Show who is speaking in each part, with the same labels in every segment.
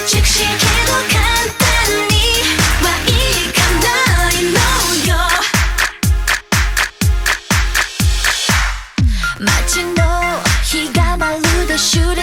Speaker 1: 즉시 즉시 해도 간단히 와이 간단히 know you 마치 너희가 말르듯 shoot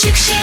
Speaker 1: Küçük şey